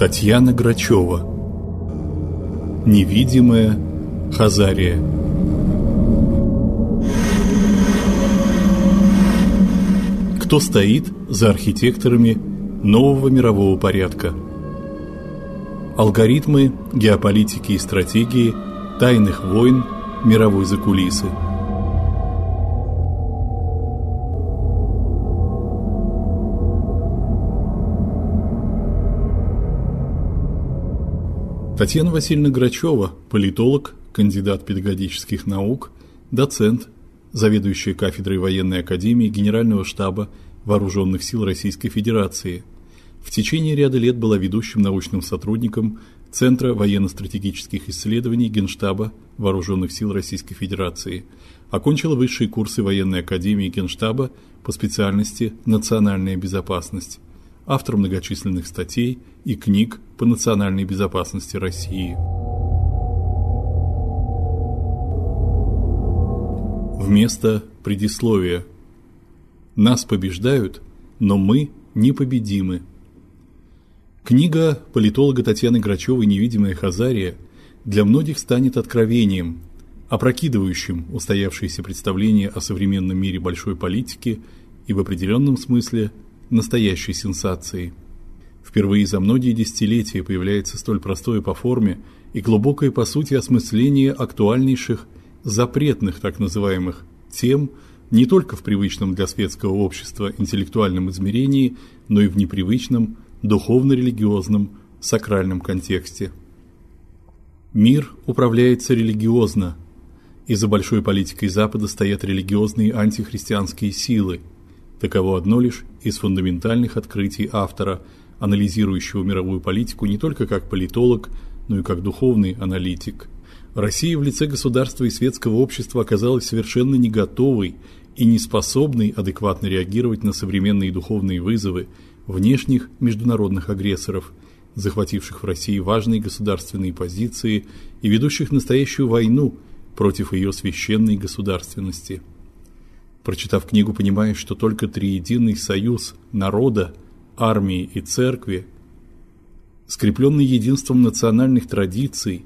Татьяна Грачева. Невидимая Хазария. Кто стоит за архитекторами нового мирового порядка? Алгоритмы геополитики и стратегии тайных войн мировой закулисы – Татьяна Васильевна Грачева, политолог, кандидат педагогических наук, доцент, заведующая кафедрой военной академии Генерального штаба Вооруженных сил Российской Федерации. В течение ряда лет была ведущим научным сотрудником Центра военно-стратегических исследований Генштаба Вооруженных сил Российской Федерации. Окончила высшие курсы военной академии Генштаба по специальности Национальная безопасность автор многочисленных статей и книг по национальной безопасности России. Вместо предисловия. Нас побеждают, но мы непобедимы. Книга политолога Татьяны Грачевой Невидимая Хазария для многих станет откровением, опрокидывающим устоявшиеся представления о современном мире большой политики и в определенном смысле настоящей сенсацией. Впервые за многие десятилетия появляется столь простое по форме и глубокое по сути осмысление актуальнейших запретных так называемых тем не только в привычном для светского общества интеллектуальном измерении, но и в непривычном духовно-религиозном сакральном контексте. Мир управляется религиозно, и за большой политикой Запада стоят религиозные антихристианские силы – Таково одно лишь из фундаментальных открытий автора, анализирующего мировую политику не только как политолог, но и как духовный аналитик. Россия в лице государства и светского общества оказалась совершенно не готовой и не способной адекватно реагировать на современные духовные вызовы внешних международных агрессоров, захвативших в России важные государственные позиции и ведущих настоящую войну против ее священной государственности. Прочитав книгу, понимаешь, что только триединый союз народа, армии и церкви, скрепленный единством национальных традиций,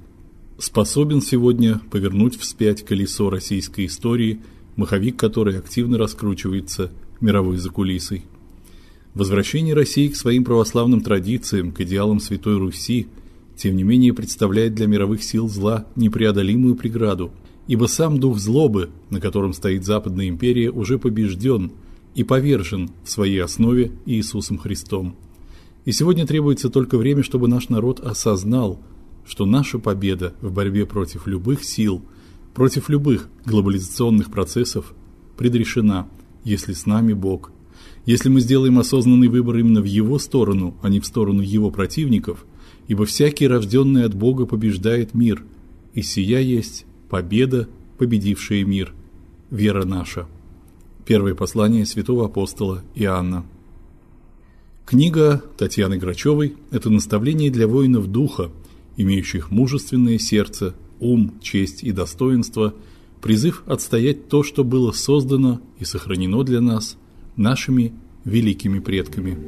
способен сегодня повернуть вспять колесо российской истории, маховик которой активно раскручивается мировой закулисой. Возвращение России к своим православным традициям, к идеалам Святой Руси, тем не менее представляет для мировых сил зла непреодолимую преграду – ибо сам дух злобы, на котором стоит Западная империя, уже побежден и повержен в своей основе Иисусом Христом. И сегодня требуется только время, чтобы наш народ осознал, что наша победа в борьбе против любых сил, против любых глобализационных процессов предрешена, если с нами Бог. Если мы сделаем осознанный выбор именно в его сторону, а не в сторону его противников, ибо всякий рожденный от Бога побеждает мир, и сия есть победа, победившая мир, вера наша. Первое послание святого апостола Иоанна. Книга Татьяны Грачевой это наставление для воинов духа, имеющих мужественное сердце, ум, честь и достоинство, призыв отстоять то, что было создано и сохранено для нас нашими великими предками.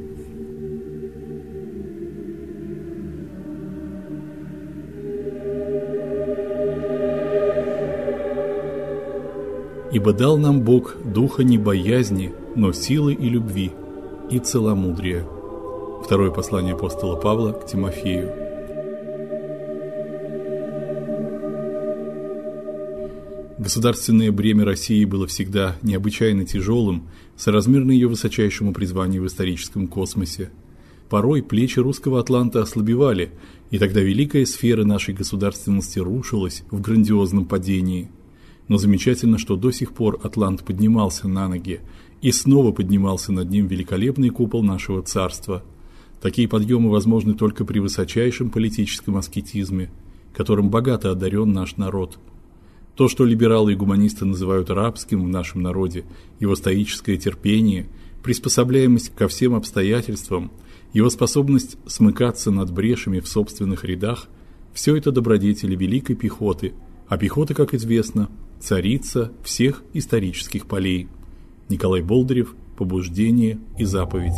Ибо дал нам Бог духа не боязни, но силы и любви, и целомудрия. Второе послание апостола Павла к Тимофею. Государственное бремя России было всегда необычайно тяжелым, соразмерно ее высочайшему призванию в историческом космосе. Порой плечи русского атланта ослабевали, и тогда великая сфера нашей государственности рушилась в грандиозном падении – но замечательно, что до сих пор Атлант поднимался на ноги, и снова поднимался над ним великолепный купол нашего царства. Такие подъемы возможны только при высочайшем политическом аскетизме, которым богато одарен наш народ. То, что либералы и гуманисты называют рабским в нашем народе, его стоическое терпение, приспособляемость ко всем обстоятельствам, его способность смыкаться над брешами в собственных рядах все это добродетели великой пехоты, а пехота, как известно, царица всех исторических полей. Николай Болдырев. Побуждение и заповедь.